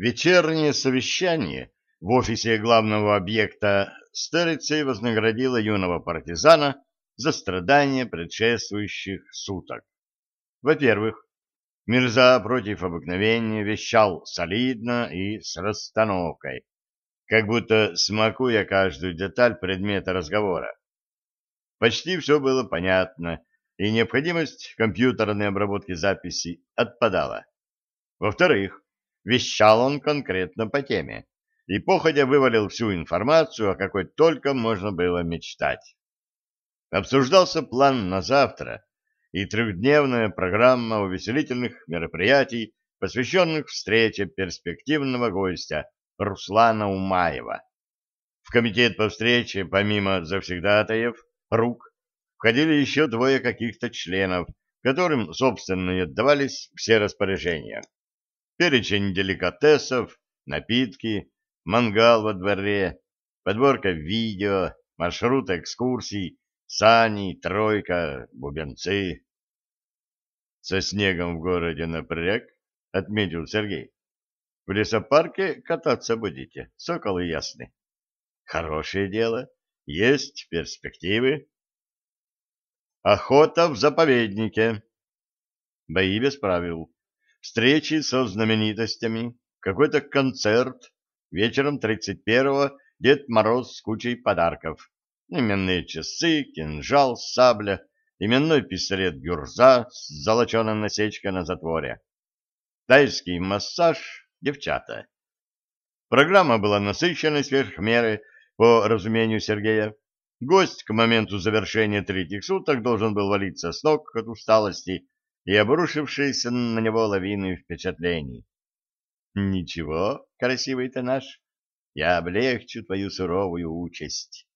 Вечернее совещание в офисе главного объекта Стерицей вознаградило юного партизана за страдания предшествующих суток. Во-первых, Мирза против обыкновения вещал солидно и с расстановкой, как будто смакуя каждую деталь предмета разговора. Почти все было понятно, и необходимость компьютерной обработки записей отпадала. Во-вторых, вещал он конкретно по теме и походя вывалил всю информацию, о какой только можно было мечтать. Обсуждался план на завтра и трехдневная программа увеселительных мероприятий, посвященных встрече перспективного гостя Руслана Умаева. В комитет по встрече, помимо завсегдатаев, рук, входили еще двое каких-то членов, которым, собственно, и отдавались все распоряжения. Перечень деликатесов, напитки, мангал во дворе, подборка видео, маршрут экскурсий, сани, тройка, бубенцы. Со снегом в городе напряг, отметил Сергей. В лесопарке кататься будете, соколы ясны. Хорошее дело, есть перспективы. Охота в заповеднике. Бои без правил. Встречи со знаменитостями. Какой-то концерт. Вечером 31-го Дед Мороз с кучей подарков. Именные часы, кинжал, сабля, именной пистолет Гюрза с золоченой насечкой на затворе. Тайский массаж, девчата. Программа была насыщенной сверх меры, по разумению Сергея. Гость к моменту завершения третьих суток должен был валиться с ног от усталости и обрушившейся на него лавины впечатлений. «Ничего, красивый ты наш, я облегчу твою суровую участь».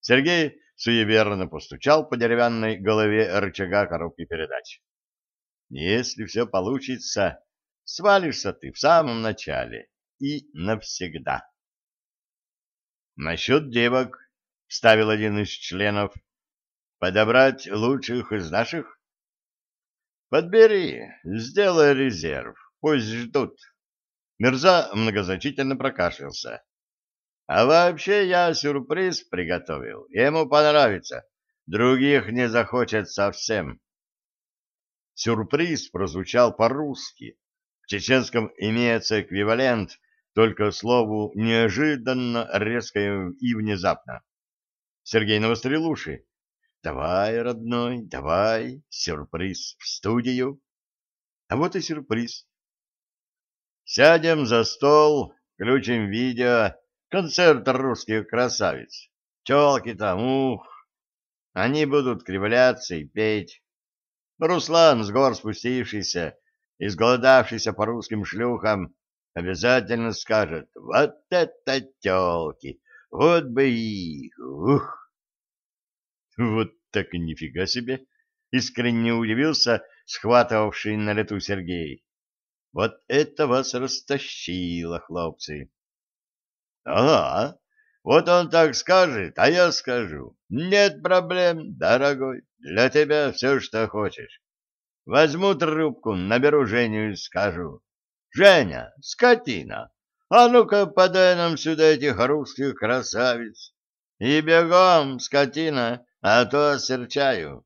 Сергей суеверно постучал по деревянной голове рычага коробки передач. «Если все получится, свалишься ты в самом начале и навсегда». «Насчет девок», — вставил один из членов. «Подобрать лучших из наших?» «Подбери, сделай резерв, пусть ждут». Мирза многозначительно прокашлялся. «А вообще я сюрприз приготовил, ему понравится, других не захочет совсем». Сюрприз прозвучал по-русски. В чеченском имеется эквивалент, только слову неожиданно, резко и внезапно. Сергей навострил. «Давай, родной, давай, сюрприз в студию». А вот и сюрприз. Сядем за стол, включим видео, концерт русских красавиц. Телки там, ух, они будут кривляться и петь. Руслан, с гор спустившийся, изголодавшийся по русским шлюхам, обязательно скажет «Вот это телки! Вот бы их! Ух!» Вот так и нифига себе! Искренне удивился схватывавший на лету Сергей. Вот это вас растащило, хлопцы. Ага, вот он так скажет, а я скажу. Нет проблем, дорогой, для тебя все, что хочешь. Возьму трубку, наберу Женю и скажу. Женя, скотина, а ну-ка подай нам сюда этих русских красавиц. И бегом, скотина, а то осерчаю.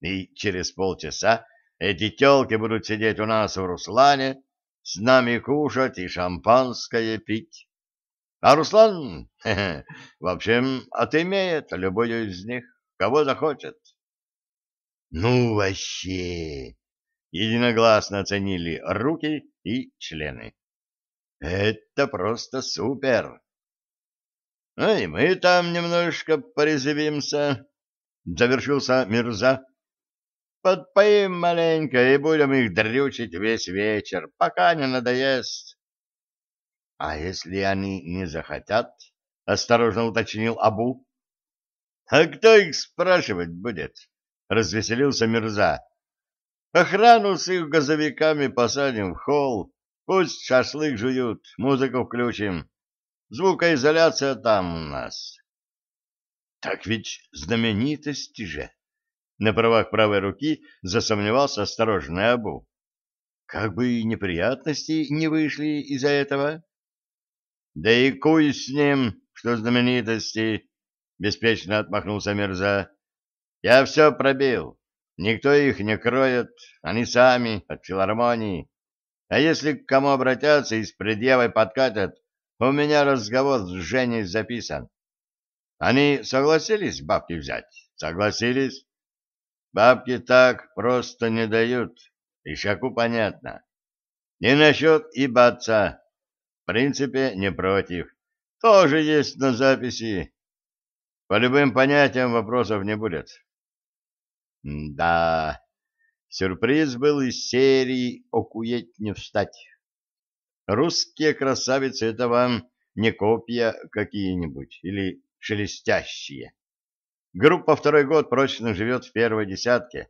И через полчаса эти телки будут сидеть у нас в Руслане, с нами кушать и шампанское пить. А Руслан, хе -хе, в общем, отымеет любую из них, кого захочет. Ну, вообще! Единогласно оценили руки и члены. Это просто супер! Ну и мы там немножко порезвимся, завершился Мирза. Подпоим маленько и будем их дрючить весь вечер, пока не надоест. — А если они не захотят? — осторожно уточнил Абу. — А кто их спрашивать будет? — развеселился Мирза. — Охрану с их газовиками посадим в холл, пусть шашлык жуют, музыку включим. Звукоизоляция там у нас. — Так ведь знаменитости же! На правах правой руки засомневался осторожный Абу. как бы неприятности не вышли из-за этого. Да и куй с ним, что знаменитости, беспечно отмахнулся Мерза. Я все пробил. Никто их не кроет, они сами от филармонии. А если к кому обратятся и с предъявой подкатят, у меня разговор с Женей записан. Они согласились бабки взять? Согласились. Бабки так просто не дают, Ишаку понятно. И насчет ибаться, в принципе, не против. Тоже есть на записи. По любым понятиям вопросов не будет. Да, сюрприз был из серии «Окуеть не встать». Русские красавицы — это вам не копья какие-нибудь или шелестящие. Группа второй год прочно живет в первой десятке.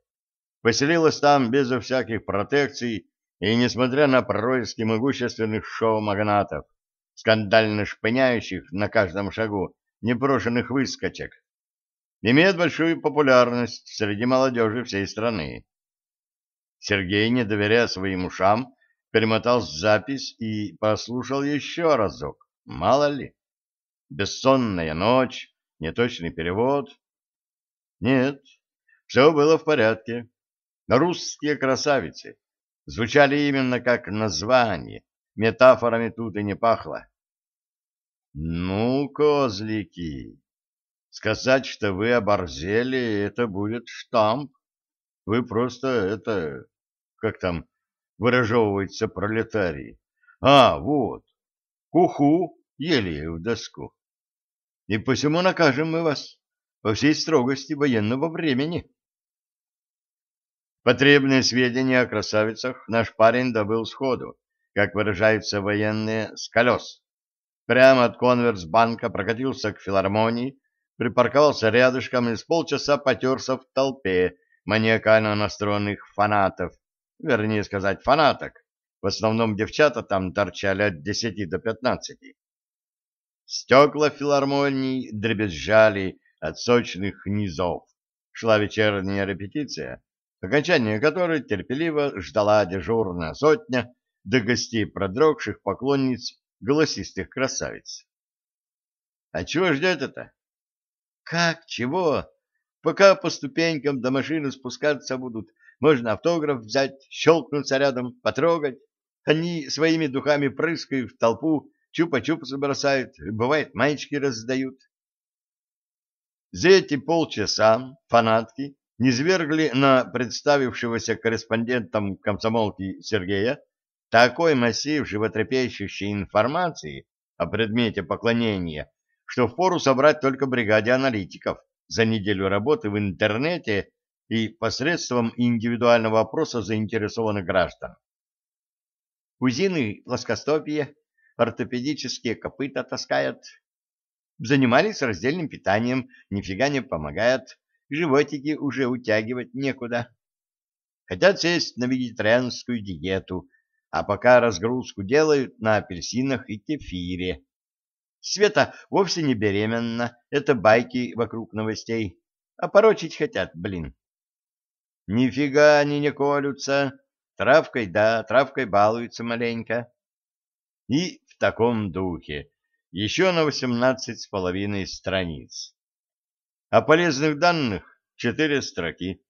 Поселилась там безо всяких протекций и, несмотря на происки могущественных шоу-магнатов, скандально шпыняющих на каждом шагу непрошенных выскочек, имеет большую популярность среди молодежи всей страны. Сергей, не доверяя своим ушам, перемотал запись и послушал еще разок. Мало ли. Бессонная ночь, неточный перевод. Нет, все было в порядке. Русские красавицы звучали именно как название, метафорами тут и не пахло. Ну, козлики, сказать, что вы оборзели, это будет штамп. Вы просто это, как там выражевывается пролетарий. А, вот, куху ели в доску. И посему накажем мы вас по всей строгости военного времени. Потребные сведения о красавицах наш парень добыл сходу, как выражаются военные, с колес. Прямо от конверсбанка прокатился к филармонии, припарковался рядышком и с полчаса потерся в толпе маниакально настроенных фанатов, вернее сказать, фанаток. В основном девчата там торчали от десяти до пятнадцати. Стекла филармонии дребезжали от сочных низов. Шла вечерняя репетиция, окончание которой терпеливо ждала дежурная сотня до гостей продрогших поклонниц голосистых красавиц. А чего ждет это? Как, чего? Пока по ступенькам до машины спускаться будут, можно автограф взять, щелкнуться рядом, потрогать. Они своими духами прыскают в толпу, чупа-чупсы бросают, бывает, маечки раздают. За эти полчаса фанатки низвергли на представившегося корреспондентом комсомолки Сергея такой массив животрепещущей информации о предмете поклонения, что впору собрать только бригаде аналитиков за неделю работы в интернете и посредством индивидуального опроса заинтересованных граждан. Узины плоскостопия, ортопедические копыта таскают. Занимались раздельным питанием, нифига не помогает, животики уже утягивать некуда. Хотят сесть на вегетарианскую диету, а пока разгрузку делают на апельсинах и кефире. Света вовсе не беременна, это байки вокруг новостей. А порочить хотят, блин. Нифига они не колются. Травкой, да, травкой балуются маленько. И в таком духе. Еще на восемнадцать с половиной страниц. О полезных данных четыре строки.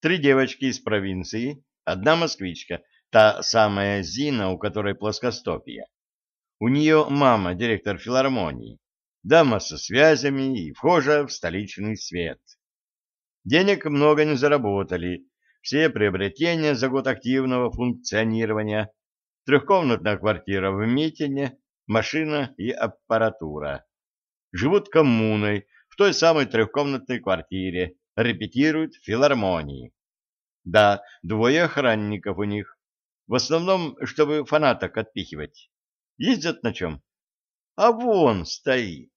Три девочки из провинции, одна москвичка — Та самая Зина, у которой плоскостопие. У нее мама директор филармонии, дама со связями и вхожа в столичный свет. Денег много не заработали, все приобретения за год активного функционирования, трехкомнатная квартира в Митине, машина и аппаратура. Живут коммуной в той самой трехкомнатной квартире, репетируют в филармонии. Да, двое охранников у них, в основном, чтобы фанаток отпихивать. Ездят на чем? А вон стоит.